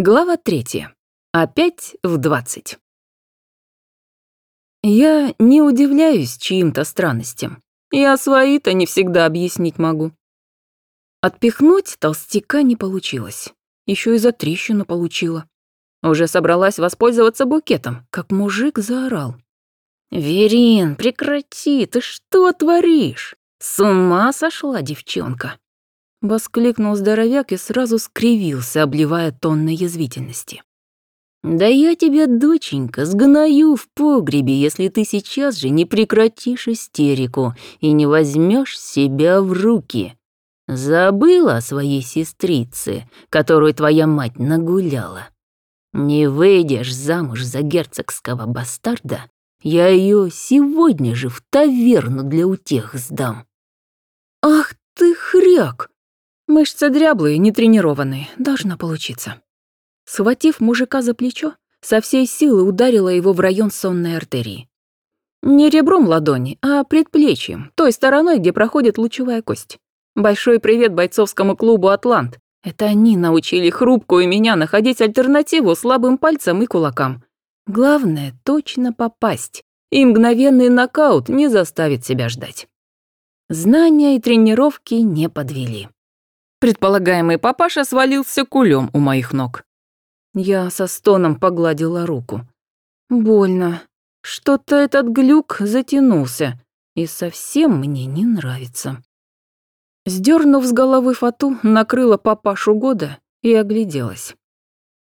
Глава третья. Опять в двадцать. Я не удивляюсь чьим-то странностям. Я свои-то не всегда объяснить могу. Отпихнуть толстяка не получилось. Еще и за трещину получила. Уже собралась воспользоваться букетом, как мужик заорал. «Верин, прекрати, ты что творишь? С ума сошла девчонка!» Воскликнул здоровяк и сразу скривился, обливая тонны язвительности. «Да я тебя, доченька, сгною в погребе, если ты сейчас же не прекратишь истерику и не возьмешь себя в руки. Забыла о своей сестрице, которую твоя мать нагуляла. Не выйдешь замуж за герцогского бастарда, я ее сегодня же в таверну для утех сдам». «Ах ты хряк!» Мышцы дряблые, нетренированные, должна получиться. Схватив мужика за плечо, со всей силы ударила его в район сонной артерии. Не ребром ладони, а предплечьем, той стороной, где проходит лучевая кость. Большой привет бойцовскому клубу «Атлант». Это они научили хрупкую меня находить альтернативу слабым пальцам и кулакам. Главное — точно попасть, и мгновенный нокаут не заставит себя ждать. Знания и тренировки не подвели. Предполагаемый папаша свалился кулем у моих ног. Я со стоном погладила руку. Больно. Что-то этот глюк затянулся, и совсем мне не нравится. Сдернув с головы фату, накрыла папашу года и огляделась.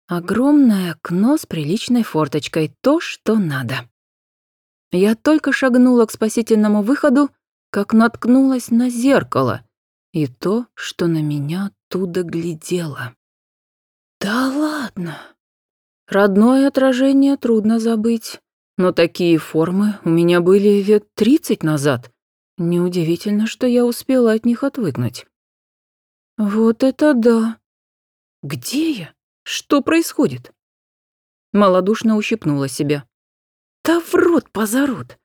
Огромное окно с приличной форточкой, то, что надо. Я только шагнула к спасительному выходу, как наткнулась на зеркало — и то, что на меня оттуда глядело. Да ладно. Родное отражение трудно забыть, но такие формы у меня были лет тридцать назад. Неудивительно, что я успела от них отвыкнуть. Вот это да. Где я? Что происходит? Малодушно ущипнула себя. Да в рот позарот.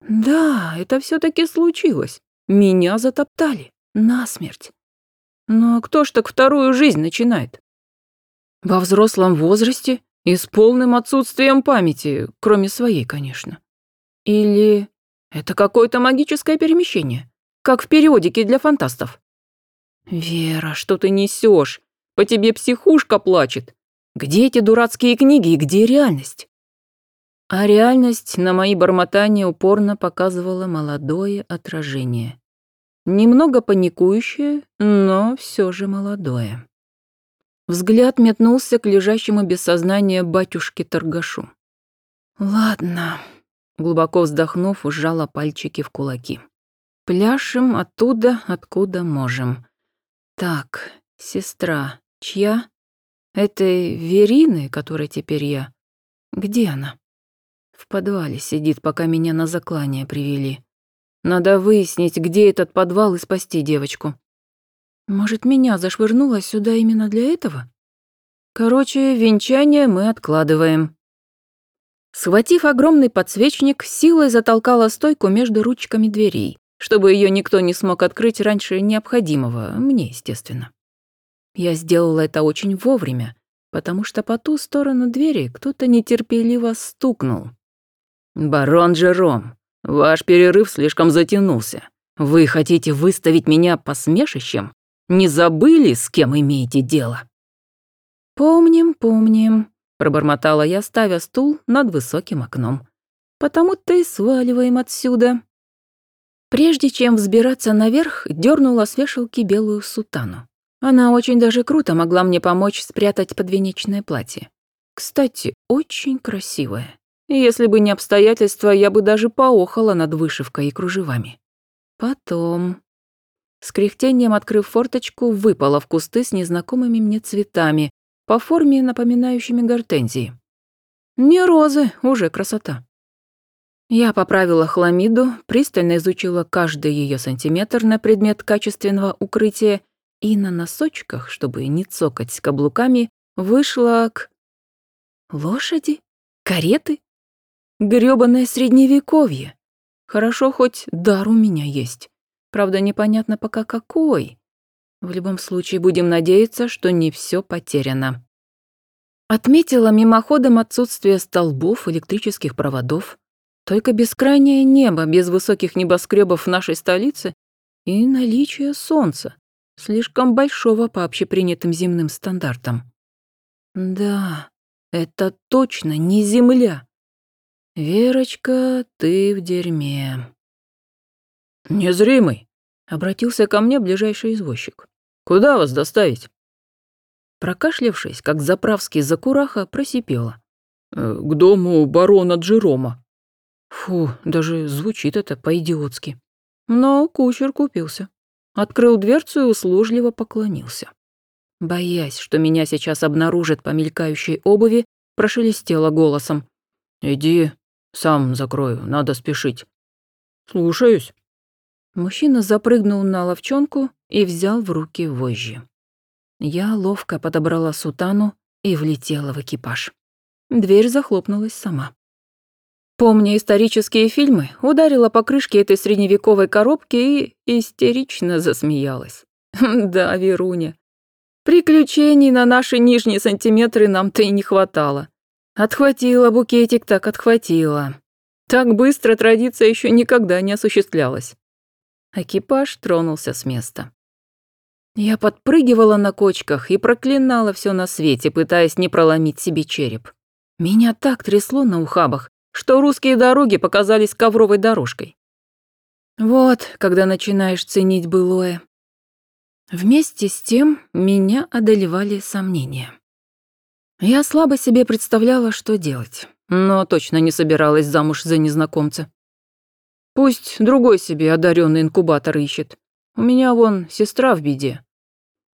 Да, это все таки случилось. Меня затоптали. Насмерть. Но кто ж так вторую жизнь начинает? Во взрослом возрасте и с полным отсутствием памяти, кроме своей, конечно. Или это какое-то магическое перемещение, как в периодике для фантастов? Вера, что ты несешь? По тебе психушка плачет. Где эти дурацкие книги и где реальность? А реальность на мои бормотания упорно показывала молодое отражение. Немного паникующее, но все же молодое. Взгляд метнулся к лежащему без сознания батюшке-торгашу. «Ладно», — глубоко вздохнув, сжала пальчики в кулаки. «Пляшем оттуда, откуда можем. Так, сестра, чья? Этой Верины, которой теперь я? Где она?» В подвале сидит, пока меня на заклание привели. Надо выяснить, где этот подвал и спасти девочку. Может, меня зашвырнуло сюда именно для этого? Короче, венчание мы откладываем. Схватив огромный подсвечник, силой затолкала стойку между ручками дверей, чтобы ее никто не смог открыть раньше необходимого, мне, естественно. Я сделала это очень вовремя, потому что по ту сторону двери кто-то нетерпеливо стукнул. «Барон Жером, Ваш перерыв слишком затянулся. Вы хотите выставить меня посмешищем? Не забыли, с кем имеете дело?» «Помним, помним», — пробормотала я, ставя стул над высоким окном. «Потому-то и сваливаем отсюда». Прежде чем взбираться наверх, дернула с вешалки белую сутану. Она очень даже круто могла мне помочь спрятать подвенечное платье. Кстати, очень красивое. Если бы не обстоятельства, я бы даже поохала над вышивкой и кружевами. Потом... С кряхтением открыв форточку, выпала в кусты с незнакомыми мне цветами, по форме напоминающими гортензии. Не розы, уже красота. Я поправила хламиду, пристально изучила каждый ее сантиметр на предмет качественного укрытия и на носочках, чтобы не цокать каблуками, вышла к... Лошади? Кареты? Грёбаное средневековье. Хорошо, хоть дар у меня есть. Правда, непонятно пока какой. В любом случае, будем надеяться, что не все потеряно. Отметила мимоходом отсутствие столбов, электрических проводов, только бескрайнее небо без высоких небоскребов в нашей столице и наличие солнца, слишком большого по общепринятым земным стандартам. Да, это точно не земля. Верочка, ты в дерьме. Незримый, обратился ко мне ближайший извозчик. Куда вас доставить? Прокашлявшись, как заправский закураха, просипела. «Э, «К дому барона Джерома». Фу, даже звучит это по-идиотски. Но кучер купился. Открыл дверцу и услужливо поклонился. Боясь, что меня сейчас обнаружат по мелькающей обуви, прошелестела голосом. «Иди, сам закрою, надо спешить». «Слушаюсь». Мужчина запрыгнул на ловчонку и взял в руки вожжи. Я ловко подобрала сутану и влетела в экипаж. Дверь захлопнулась сама. Помня исторические фильмы, ударила по крышке этой средневековой коробки и истерично засмеялась. Да, Веруня. Приключений на наши нижние сантиметры нам-то и не хватало. Отхватила букетик, так отхватила. Так быстро традиция еще никогда не осуществлялась. Экипаж тронулся с места. Я подпрыгивала на кочках и проклинала все на свете, пытаясь не проломить себе череп. Меня так трясло на ухабах, что русские дороги показались ковровой дорожкой. Вот, когда начинаешь ценить былое. Вместе с тем меня одолевали сомнения. Я слабо себе представляла, что делать, но точно не собиралась замуж за незнакомца. Пусть другой себе одаренный инкубатор ищет. У меня вон сестра в беде.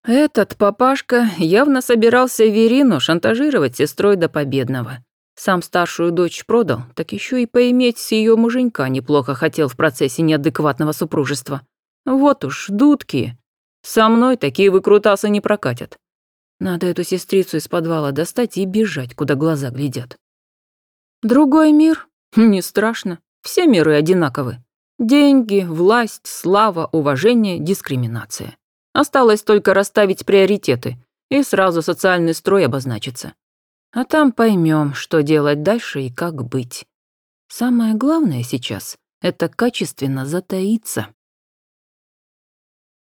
Этот папашка явно собирался Верину шантажировать сестрой до победного. Сам старшую дочь продал, так еще и поиметь с ее муженька неплохо хотел в процессе неадекватного супружества. Вот уж, дудки. Со мной такие выкрутасы не прокатят. Надо эту сестрицу из подвала достать и бежать, куда глаза глядят. Другой мир? Не страшно. Все миры одинаковы. Деньги, власть, слава, уважение, дискриминация. Осталось только расставить приоритеты, и сразу социальный строй обозначится. А там поймем, что делать дальше и как быть. Самое главное сейчас — это качественно затаиться.